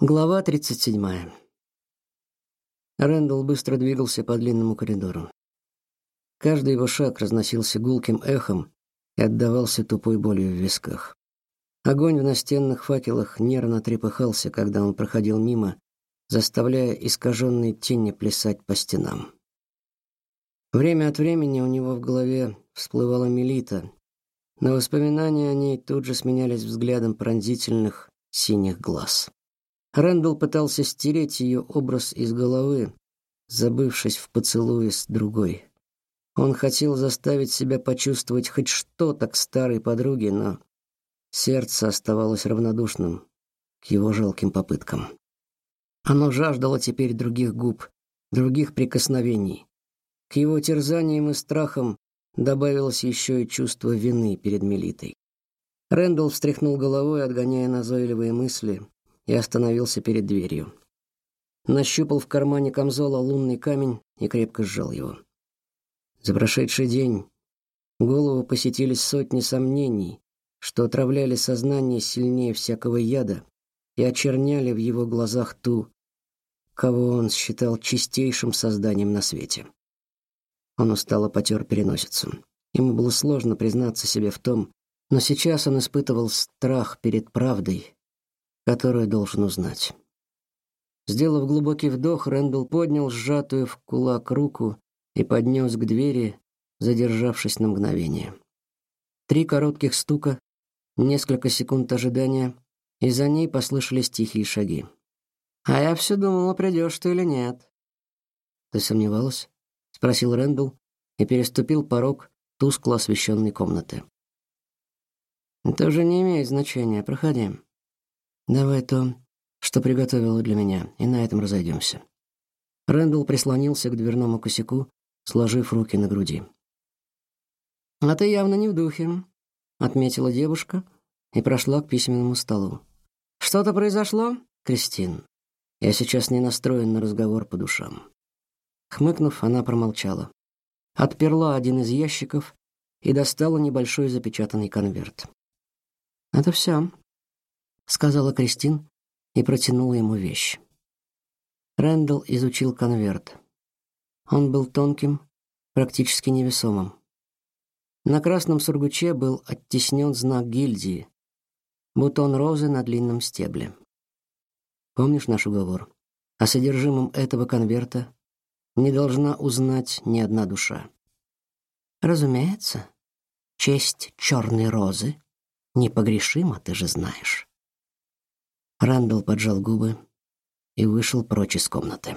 Глава 37. Рэндалл быстро двигался по длинному коридору. Каждый его шаг разносился гулким эхом и отдавался тупой болью в висках. Огонь в настенных факелах нервно трепыхался, когда он проходил мимо, заставляя искаженные тени плясать по стенам. Время от времени у него в голове всплывала Мелита, но воспоминания о ней тут же сменялись взглядом пронзительных синих глаз. Рэндалл пытался стереть ее образ из головы, забывшись в поцелуе с другой. Он хотел заставить себя почувствовать хоть что-то к старой подруге, но сердце оставалось равнодушным к его жалким попыткам. Оно жаждало теперь других губ, других прикосновений. К его терзаниям и страхам добавилось еще и чувство вины перед Мелитой. Рэндалл встряхнул головой, отгоняя назойливые мысли, и остановился перед дверью. Нащупал в кармане камзола лунный камень и крепко сжал его. За прошедший день голову посетили сотни сомнений, что отравляли сознание сильнее всякого яда и очерняли в его глазах ту, кого он считал чистейшим созданием на свете. Он устало потер переносицу. Ему было сложно признаться себе в том, но сейчас он испытывал страх перед правдой, которую должен узнать. Сделав глубокий вдох, Рэндалл поднял сжатую в кулак руку и поднес к двери, задержавшись на мгновение. Три коротких стука, несколько секунд ожидания, и за ней послышались тихие шаги. «А я все думала, придешь ты или нет». «Ты сомневалась?» — спросил Рэндалл и переступил порог тускло освещенной комнаты. «Это уже не имеет значения. Проходи». Давай то, что приготовила для меня, и на этом разойдемся. Рэндалл прислонился к дверному косяку, сложив руки на груди. А ты явно не в духе, отметила девушка и прошла к письменному столу. Что-то произошло, Кристин? Я сейчас не настроен на разговор по душам. Хмыкнув, она промолчала. Отперла один из ящиков и достала небольшой запечатанный конверт. Это все сказала Кристин и протянула ему вещь. Рэндалл изучил конверт. Он был тонким, практически невесомым. На красном сургуче был оттиснен знак гильдии, бутон розы на длинном стебле. Помнишь наш уговор? О содержимом этого конверта не должна узнать ни одна душа. Разумеется, честь черной розы непогрешима, ты же знаешь. Рандall поджал губы и вышел прочь из комнаты.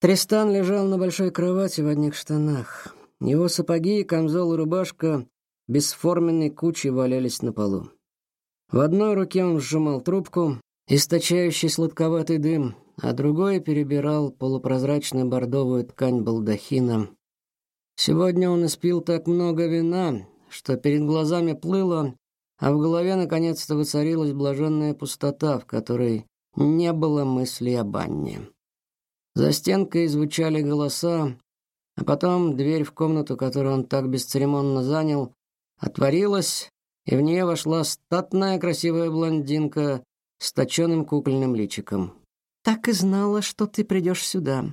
Тристан лежал на большой кровати в одних штанах. Его сапоги, камзол и рубашка бесформенной кучей валялись на полу. В одной руке он сжимал трубку, источающий сладковатый дым, а другой перебирал полупрозрачную бордовую ткань балдахина. Сегодня он испил так много вина, что перед глазами плыло, а в голове наконец-то воцарилась блаженная пустота, в которой не было мысли о банне. За стенкой звучали голоса, а потом дверь в комнату, которую он так бесцеремонно занял, отворилась, и в нее вошла статная красивая блондинка с точенным кукольным личиком. «Так и знала, что ты придешь сюда».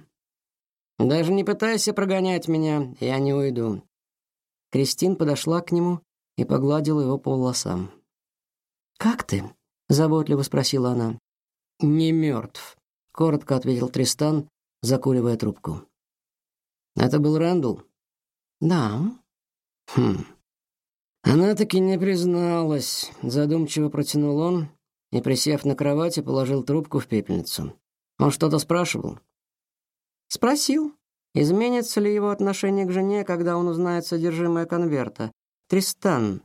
«Даже не пытайся прогонять меня, я не уйду». Кристин подошла к нему и погладила его по волосам. «Как ты?» — заботливо спросила она. «Не мертв», — коротко ответил Тристан, закуривая трубку. «Это был Рэндалл?» «Да». «Хм. Она таки не призналась», — задумчиво протянул он и, присев на кровати, положил трубку в пепельницу. «Он что-то спрашивал?» «Спросил, изменится ли его отношение к жене, когда он узнает содержимое конверта. Тристан,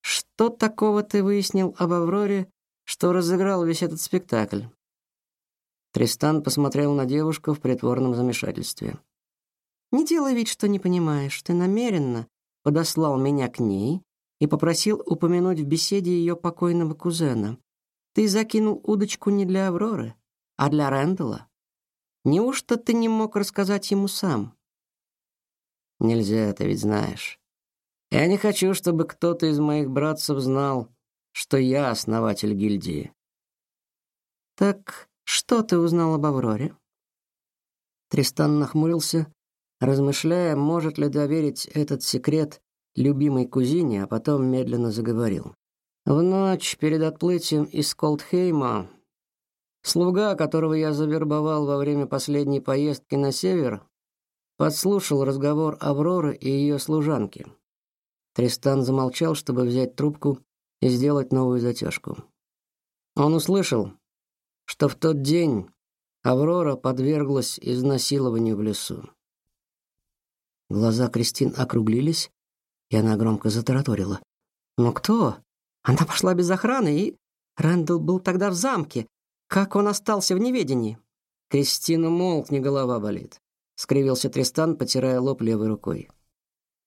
что такого ты выяснил об Авроре, что разыграл весь этот спектакль? Тристан посмотрел на девушку в притворном замешательстве. Не делай вид, что не понимаешь. Ты намеренно подослал меня к ней и попросил упомянуть в беседе ее покойного кузена. Ты закинул удочку не для Авроры, а для Рэндала. Неужто ты не мог рассказать ему сам? Нельзя, ты ведь знаешь. Я не хочу, чтобы кто-то из моих братцев знал, что я основатель гильдии. Так что ты узнал об Авроре? Тристан нахмурился, размышляя, может ли доверить этот секрет любимой кузине, а потом медленно заговорил. В ночь перед отплытием из Колдхейма слуга, которого я завербовал во время последней поездки на север, подслушал разговор Авроры и ее служанки. Тристан замолчал, чтобы взять трубку и сделать новую затяжку. Он услышал, что в тот день Аврора подверглась изнасилованию в лесу. Глаза Кристин округлились, и она громко затараторила. «Но кто? Она пошла без охраны, и Рэндалл был тогда в замке. Как он остался в неведении?» «Кристина, молкни, голова болит», — скривился Тристан, потирая лоб левой рукой.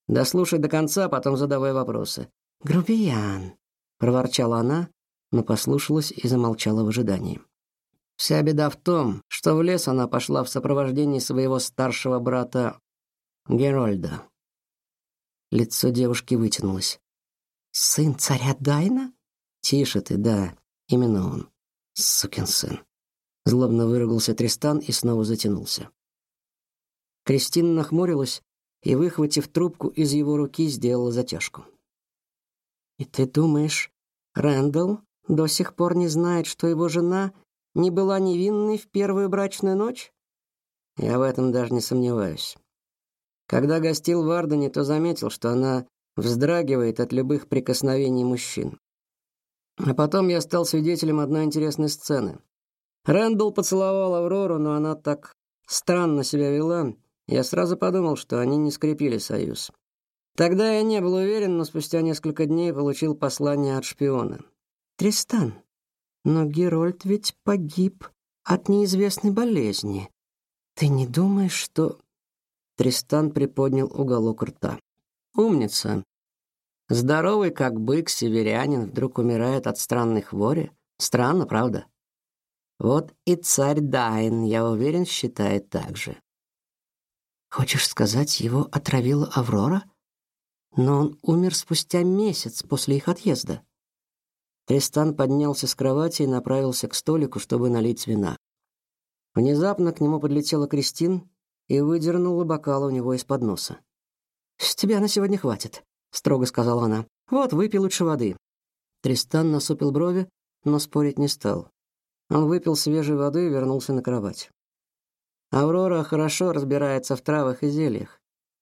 «Дослушай до конца, потом задавай вопросы». «Грубиян», — проворчала она, но послушалась и замолчала в ожидании. Вся беда в том, что в лес она пошла в сопровождении своего старшего брата Герольда. Лицо девушки вытянулось. Сын царя Дайна? Тише ты, да, именно он. Сукин сын. Злобно выругался Тристан и снова затянулся. Кристина нахмурилась и, выхватив трубку из его руки, сделала затяжку. «И ты думаешь, Рэндалл до сих пор не знает, что его жена не была невинной в первую брачную ночь? Я в этом даже не сомневаюсь. Когда гостил в Ардене, то заметил, что она вздрагивает от любых прикосновений мужчин. А потом я стал свидетелем одной интересной сцены. Рэндалл поцеловал Аврору, но она так странно себя вела. Я сразу подумал, что они не скрепили союз. Тогда я не был уверен, но спустя несколько дней получил послание от шпиона. Тристан, но Герольд ведь погиб от неизвестной болезни. Ты не думаешь, что Тристан приподнял уголок рта. Умница. Здоровый как бык северянин вдруг умирает от странной хвори. Странно, правда? Вот и царь Дайн, я уверен, считает так же. Хочешь сказать, его отравила Аврора? Но он умер спустя месяц после их отъезда. Тристан поднялся с кровати и направился к столику, чтобы налить вина. Внезапно к нему подлетела Кристин и выдернула бокал у него из-под носа. «С тебя на сегодня хватит», — строго сказала она. «Вот, выпей лучше воды». Тристан насупил брови, но спорить не стал. Он выпил свежей воды и вернулся на кровать. Аврора хорошо разбирается в травах и зельях.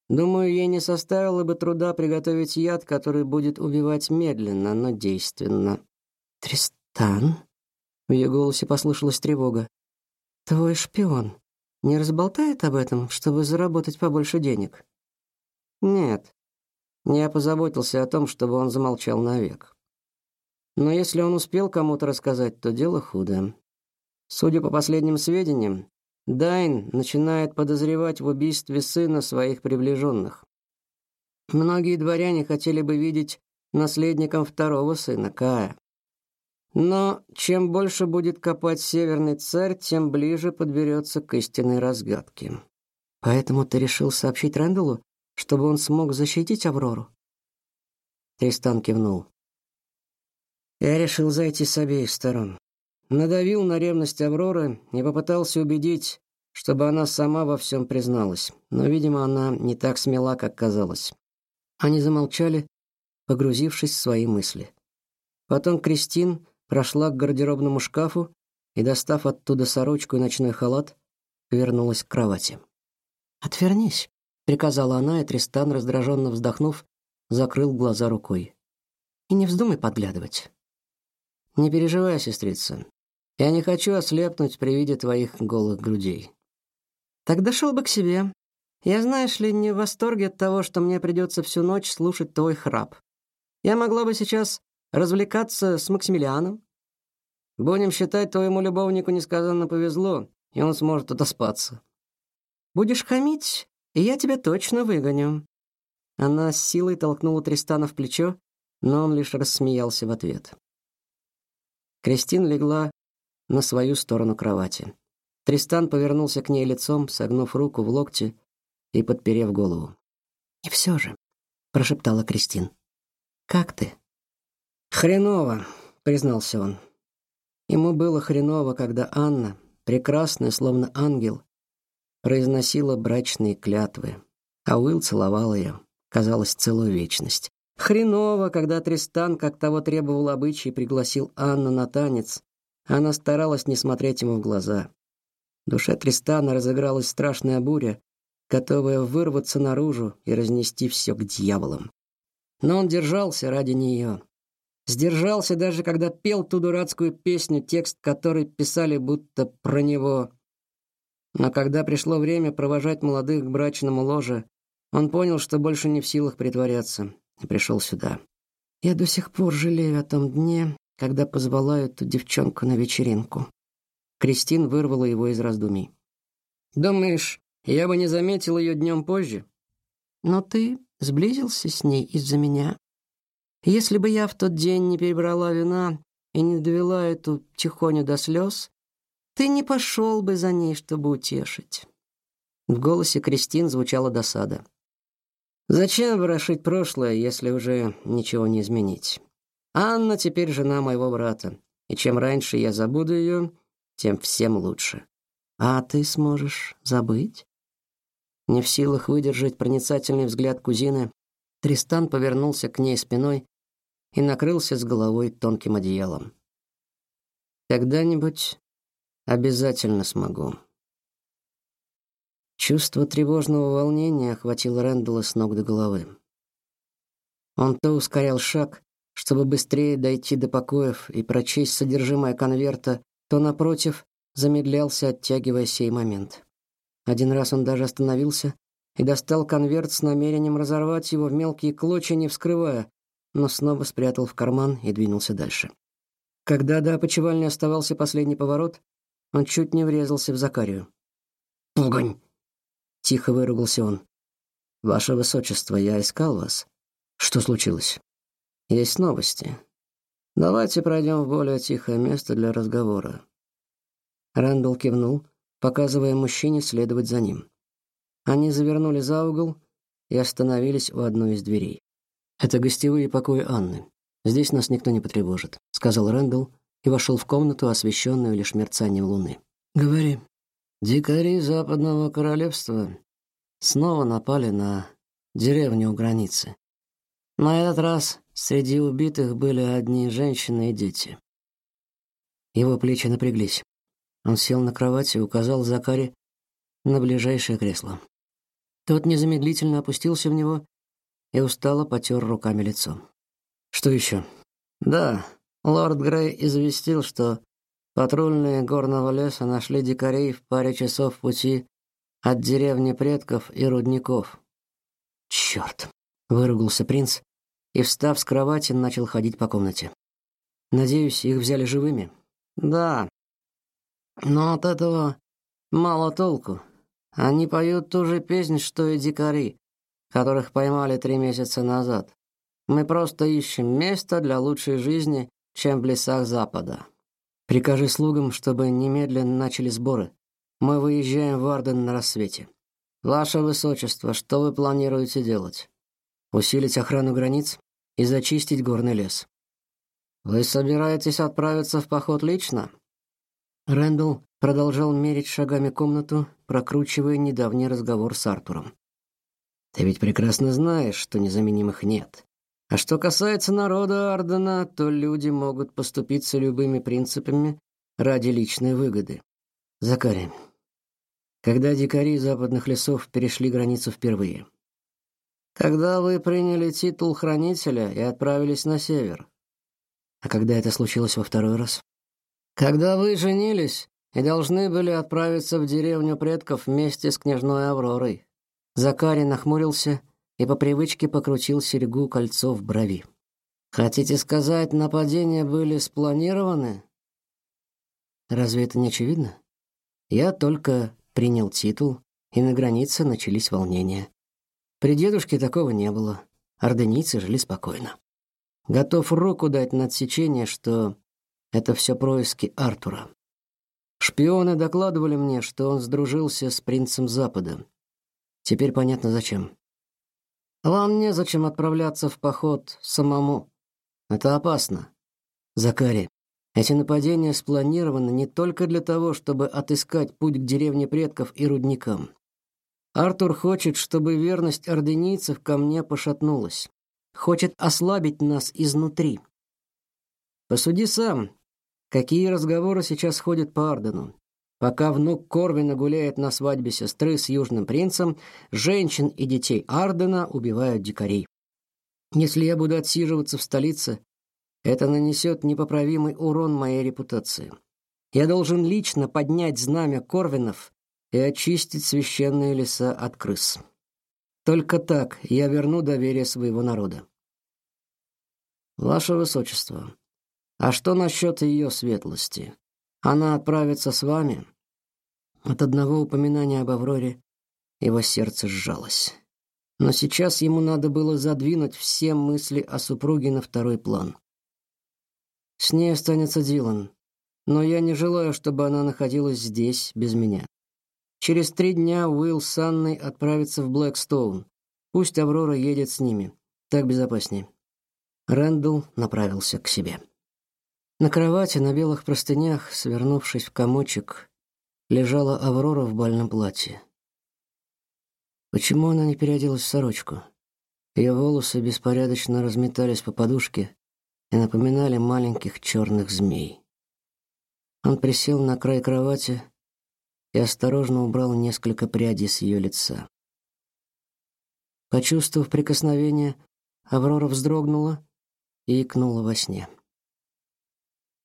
Думаю, ей не составило бы труда приготовить яд, который будет убивать медленно, но действенно. «Тристан?» В ее голосе послышалась тревога. «Твой шпион не разболтает об этом, чтобы заработать побольше денег?» «Нет. Я позаботился о том, чтобы он замолчал навек. Но если он успел кому-то рассказать, то дело худо. Судя по последним сведениям, Дайн начинает подозревать в убийстве сына своих приближенных. Многие дворяне хотели бы видеть наследником второго сына Кая. Но чем больше будет копать северный царь, тем ближе подберется к истинной разгадке. Поэтому ты решил сообщить Рэндаллу, чтобы он смог защитить Аврору? Тристан кивнул. Я решил зайти с обеих сторон. Надавил на ревность Авроры и попытался убедить, чтобы она сама во всем призналась. Но, видимо, она не так смела, как казалось. Они замолчали, погрузившись в свои мысли. Потом Кристин прошла к гардеробному шкафу и, достав оттуда сорочку и ночной халат, вернулась к кровати. «Отвернись», — приказала она, и Тристан, раздраженно вздохнув, закрыл глаза рукой. «И не вздумай подглядывать». «Не переживай, сестрица. Я не хочу ослепнуть при виде твоих голых грудей». «Тогда шел бы к себе. Я, знаешь ли, не в восторге от того, что мне придется всю ночь слушать твой храп. Я могла бы сейчас развлекаться с Максимилианом, Будем считать, твоему любовнику несказанно повезло, и он сможет отоспаться. Будешь хамить, и я тебя точно выгоню. Она с силой толкнула Тристана в плечо, но он лишь рассмеялся в ответ. Кристин легла на свою сторону кровати. Тристан повернулся к ней лицом, согнув руку в локте и подперев голову. «И все же», — прошептала Кристин, — «как ты?» «Хреново», — признался он. Ему было хреново, когда Анна, прекрасная, словно ангел, произносила брачные клятвы, а Уилл целовал ее, казалось, целую вечность. Хреново, когда Тристан, как того требовал обычай, пригласил Анну на танец. Она старалась не смотреть ему в глаза. В душе Тристана разыгралась страшная буря, готовая вырваться наружу и разнести все к дьяволам. Но он держался ради нее. Сдержался даже когда пел ту дурацкую песню, текст которой писали будто про него. Но когда пришло время провожать молодых к брачному ложе, он понял, что больше не в силах притворяться и пришел сюда. Я до сих пор жалею о том дне, когда позвала эту девчонку на вечеринку. Кристин вырвала его из раздумий. Думаешь, я бы не заметил ее днем позже? Но ты сблизился с ней из-за меня. Если бы я в тот день не перебрала вина и не довела эту тихоню до слез, ты не пошел бы за ней, чтобы утешить. В голосе Кристин звучала досада. Зачем ворошить прошлое, если уже ничего не изменить? Анна теперь жена моего брата, и чем раньше я забуду ее, тем всем лучше. А ты сможешь забыть? Не в силах выдержать проницательный взгляд кузины, Тристан повернулся к ней спиной и накрылся с головой тонким одеялом. Когда-нибудь обязательно смогу. Чувство тревожного волнения охватило Рэндалла с ног до головы. Он то ускорял шаг, чтобы быстрее дойти до покоев и прочесть содержимое конверта, то напротив замедлялся, оттягивая сей момент. Один раз он даже остановился и достал конверт с намерением разорвать его в мелкие клочья, не вскрывая, но снова спрятал в карман и двинулся дальше. Когда до опочивальни оставался последний поворот, он чуть не врезался в Закарию. «Пугань!» Тихо выругался он. Ваше высочество, я искал вас. Что случилось? Есть новости. Давайте пройдем в более тихое место для разговора. Рэндалл кивнул, показывая мужчине следовать за ним. Они завернули за угол и остановились у одной из дверей. Это гостевые покои Анны. Здесь нас никто не потревожит, сказал Рэндалл и вошел в комнату, освещенную лишь мерцанием луны. Говори, Дикари Западного королевства снова напали на деревню у границы. На этот раз среди убитых были одни женщины и дети. Его плечи напряглись. Он сел на кровать и указал Закари на ближайшее кресло. Тот незамедлительно опустился в него и устало потер руками лицо. Что еще? Да, лорд Грей известил, что Патрульные горного леса нашли дикарей в паре часов пути от деревни предков и рудников. Черт! выругался принц и, встав с кровати, начал ходить по комнате. Надеюсь, их взяли живыми. Да. Но от этого мало толку. Они поют ту же песнь, что и дикари, которых поймали три месяца назад. Мы просто ищем место для лучшей жизни, чем в лесах Запада. Прикажи слугам, чтобы немедленно начали сборы. Мы выезжаем в Арден на рассвете. Ваше высочество, что вы планируете делать? Усилить охрану границ и зачистить горный лес. Вы собираетесь отправиться в поход лично? Рэндалл продолжал мерить шагами комнату, прокручивая недавний разговор с Артуром. Ты ведь прекрасно знаешь, что незаменимых нет. А что касается народа Ардена, то люди могут поступиться любыми принципами ради личной выгоды. Закари, когда дикари западных лесов перешли границу впервые? Когда вы приняли титул хранителя и отправились на север? А когда это случилось во второй раз? Когда вы женились и должны были отправиться в деревню предков вместе с княжной Авророй. Закари нахмурился и по привычке покрутил серьгу кольцо в брови. Хотите сказать, нападения были спланированы? Разве это не очевидно? Я только принял титул, и на границе начались волнения. При дедушке такого не было. Орденийцы жили спокойно. Готов руку дать на отсечение, что это все происки Артура. Шпионы докладывали мне, что он сдружился с принцем Запада. Теперь понятно зачем. Вам незачем отправляться в поход самому. Это опасно. Закари, Эти нападения спланированы не только для того, чтобы отыскать путь к деревне предков и рудникам. Артур хочет, чтобы верность орденийцев ко мне пошатнулась. Хочет ослабить нас изнутри. Посуди сам, какие разговоры сейчас ходят по Ардену. Пока внук Корвина гуляет на свадьбе сестры с южным принцем, женщин и детей Ардена убивают дикарей. Если я буду отсиживаться в столице, это нанесет непоправимый урон моей репутации. Я должен лично поднять знамя Корвинов и очистить священные леса от крыс. Только так я верну доверие своего народа. Ваше высочество, а что насчет ее светлости? Она отправится с вами? От одного упоминания об Авроре его сердце сжалось. Но сейчас ему надо было задвинуть все мысли о супруге на второй план. С ней останется Дилан, но я не желаю, чтобы она находилась здесь без меня. Через три дня Уилл с Анной отправятся в Блэкстоун. Пусть Аврора едет с ними. Так безопаснее. Рэндалл направился к себе. На кровати на белых простынях, свернувшись в комочек, лежала Аврора в бальном платье. Почему она не переоделась в сорочку? Ее волосы беспорядочно разметались по подушке, и напоминали маленьких черных змей. Он присел на край кровати и осторожно убрал несколько прядей с ее лица. Почувствовав прикосновение, Аврора вздрогнула и икнула во сне.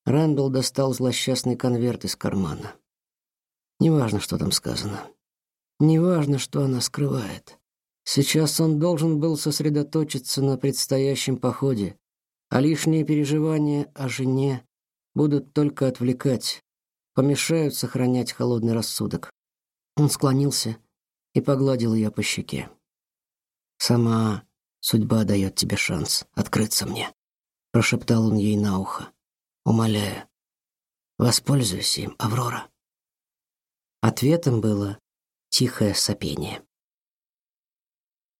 Рэндалл достал злосчастный конверт из кармана. Неважно, что там сказано. Неважно, что она скрывает. Сейчас он должен был сосредоточиться на предстоящем походе, а лишние переживания о жене будут только отвлекать, помешают сохранять холодный рассудок. Он склонился и погладил ее по щеке. Сама судьба дает тебе шанс открыться мне, прошептал он ей на ухо. Умоляю, воспользуйся им, Аврора. Ответом было тихое сопение.